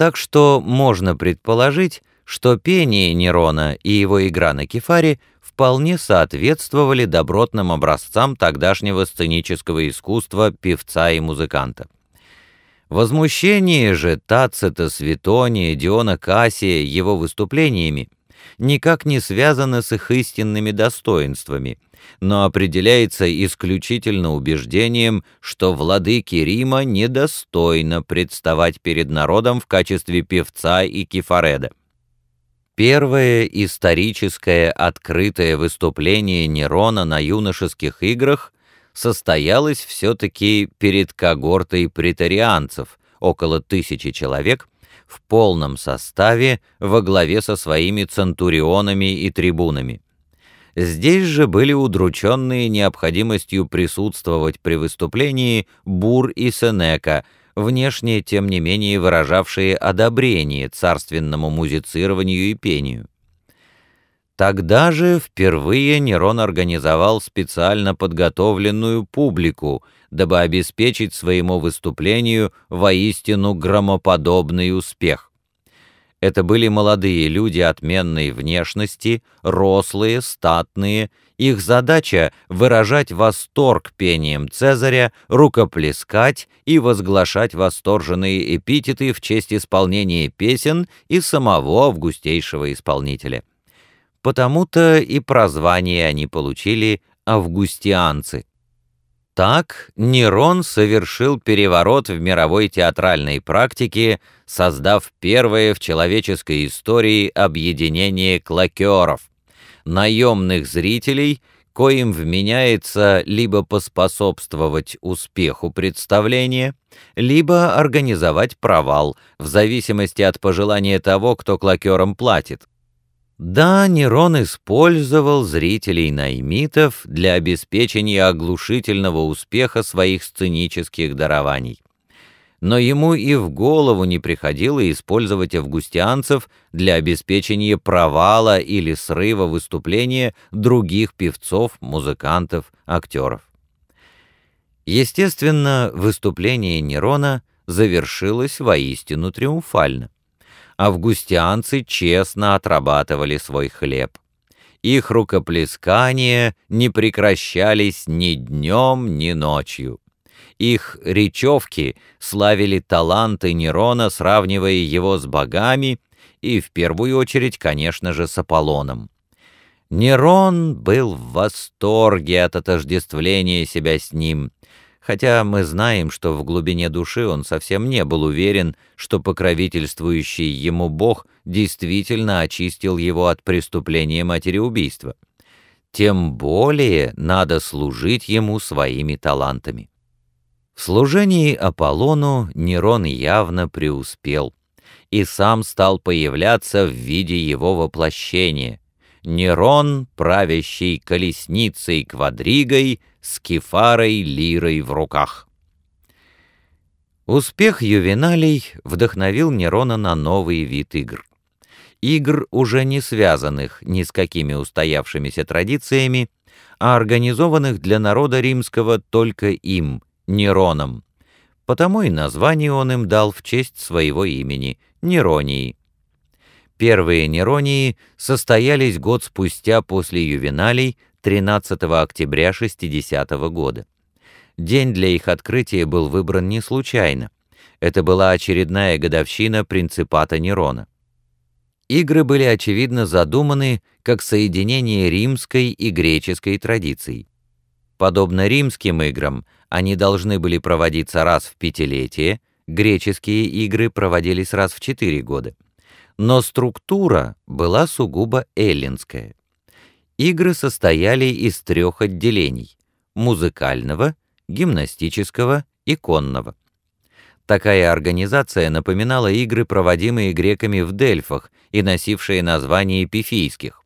Так что можно предположить, что пение Нерона и его игра на кефаре вполне соответствовали добротным образцам тогдашнего сценического искусства певца и музыканта. Возмущение же Тацита, Светония, Диона Кассия его выступлениями никак не связано с их истинными достоинствами, но определяется исключительно убеждением, что владыки Рима недостойно представать перед народом в качестве певца и кефареда. Первое историческое открытое выступление Нерона на юношеских играх состоялось все-таки перед когортой претарианцев, около тысячи человек, в полном составе во главе со своими центурионами и трибунами. Здесь же были удрученные необходимостью присутствовать при выступлении Бур и Сенека, внешне, тем не менее, выражавшие одобрение царственному музицированию и пению. Тогда же впервые Нерон организовал специально подготовленную публику, дабы обеспечить своему выступлению воистину громоподобный успех. Это были молодые люди отменной внешности, рослые, статные. Их задача — выражать восторг пением Цезаря, рукоплескать и возглашать восторженные эпитеты в честь исполнения песен и самого августейшего исполнителя потому-то и прозвание они получили «августианцы». Так Нерон совершил переворот в мировой театральной практике, создав первое в человеческой истории объединение клакеров, наемных зрителей, коим вменяется либо поспособствовать успеху представления, либо организовать провал, в зависимости от пожелания того, кто клакерам платит. Да, Нерон использовал зрителей-наймитов для обеспечения оглушительного успеха своих сценических дарований. Но ему и в голову не приходило использовать августианцев для обеспечения провала или срыва выступления других певцов, музыкантов, актеров. Естественно, выступление Нерона завершилось воистину триумфально августианцы честно отрабатывали свой хлеб. Их рукоплескания не прекращались ни днем, ни ночью. Их речевки славили таланты Нерона, сравнивая его с богами и, в первую очередь, конечно же, с Аполлоном. Нерон был в восторге от отождествления себя с ним, хотя мы знаем, что в глубине души он совсем не был уверен, что покровительствующий ему Бог действительно очистил его от преступления материубийства. Тем более надо служить ему своими талантами. В служении Аполлону Нерон явно преуспел и сам стал появляться в виде его воплощения. Нерон, правящий колесницей квадригой, с кефарой лирой в руках. Успех ювеналей вдохновил Нерона на новый вид игр. Игр, уже не связанных ни с какими устоявшимися традициями, а организованных для народа римского только им, Нероном. Потому и название он им дал в честь своего имени — Неронии. Первые Неронии состоялись год спустя после ювеналей 13 октября 60 -го года. День для их открытия был выбран не случайно. Это была очередная годовщина принципата Нерона. Игры были очевидно задуманы как соединение римской и греческой традиций. Подобно римским играм, они должны были проводиться раз в пятилетие, греческие игры проводились раз в четыре года. Но структура была сугубо эллинская. Игры состояли из трех отделений — музыкального, гимнастического и конного. Такая организация напоминала игры, проводимые греками в Дельфах и носившие название пифийских.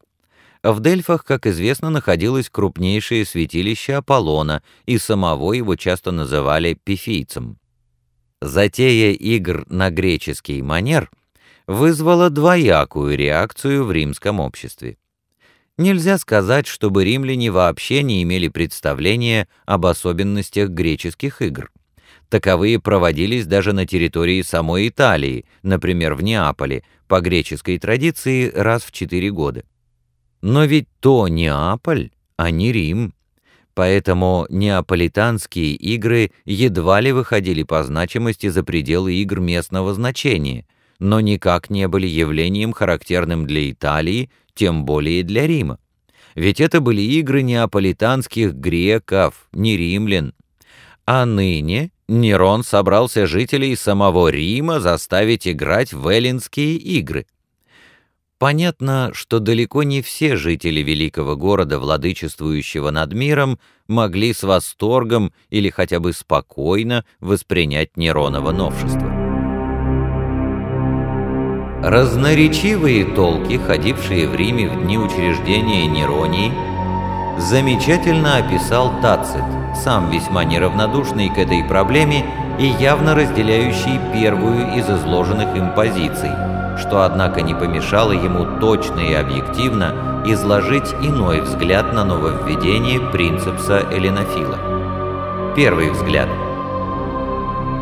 В Дельфах, как известно, находилось крупнейшее святилище Аполлона, и самого его часто называли пифийцем. Затея игр на греческий манер вызвала двоякую реакцию в римском обществе. Нельзя сказать, чтобы римляне вообще не имели представления об особенностях греческих игр. Таковые проводились даже на территории самой Италии, например, в Неаполе, по греческой традиции раз в четыре года. Но ведь то Неаполь, а не Рим. Поэтому неаполитанские игры едва ли выходили по значимости за пределы игр местного значения, но никак не были явлением характерным для Италии, тем более для Рима. Ведь это были игры неаполитанских греков, не римлян. А ныне Нерон собрался жителей самого Рима заставить играть в эллинские игры. Понятно, что далеко не все жители великого города, владычествующего над миром, могли с восторгом или хотя бы спокойно воспринять Неронова новшество. Разноречивые толки, ходившие в Риме в дни учреждения Неронии, замечательно описал Тацит, сам весьма неравнодушный к этой проблеме и явно разделяющий первую из изложенных им позиций, что, однако, не помешало ему точно и объективно изложить иной взгляд на нововведение принципса Эленофила. Первый взгляд.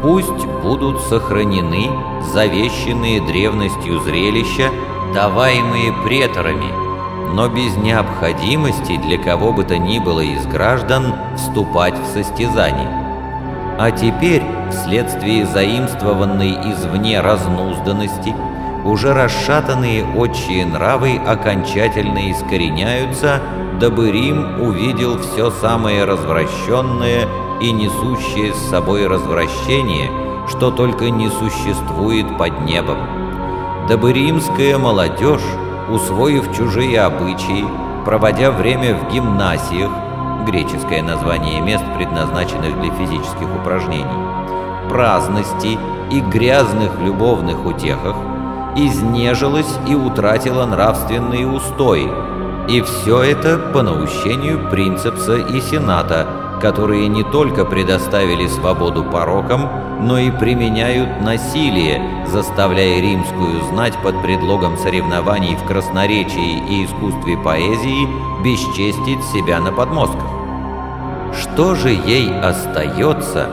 Пусть будут сохранены завещанные древностью зрелища, даваемые преторами, но без необходимости для кого бы то ни было из граждан вступать в состязание. А теперь, вследствие заимствованной извне разнузданности, уже расшатанные отчие нравы окончательно искореняются, дабы Рим увидел все самое развращенное и несущее с собой развращение, что только не существует под небом. Дабы римская молодежь усвоив чужие обычаи, проводя время в гимнасиях, греческое название мест, предназначенных для физических упражнений, праздности и грязных любовных утехах, изнежилась и утратила нравственные устои, и все это по наущению принципса и сената, которые не только предоставили свободу порокам, но и применяют насилие, заставляя римскую знать под предлогом соревнований в красноречии и искусстве поэзии бесчестить себя на подмостках. Что же ей остается,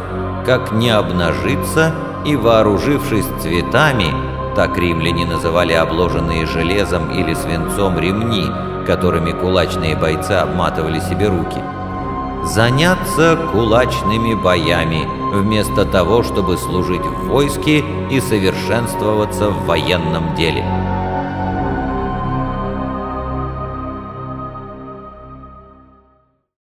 как не обнажиться и, вооружившись цветами, так римляне называли обложенные железом или свинцом ремни, которыми кулачные бойцы обматывали себе руки – заняться кулачными боями, вместо того, чтобы служить в войске и совершенствоваться в военном деле.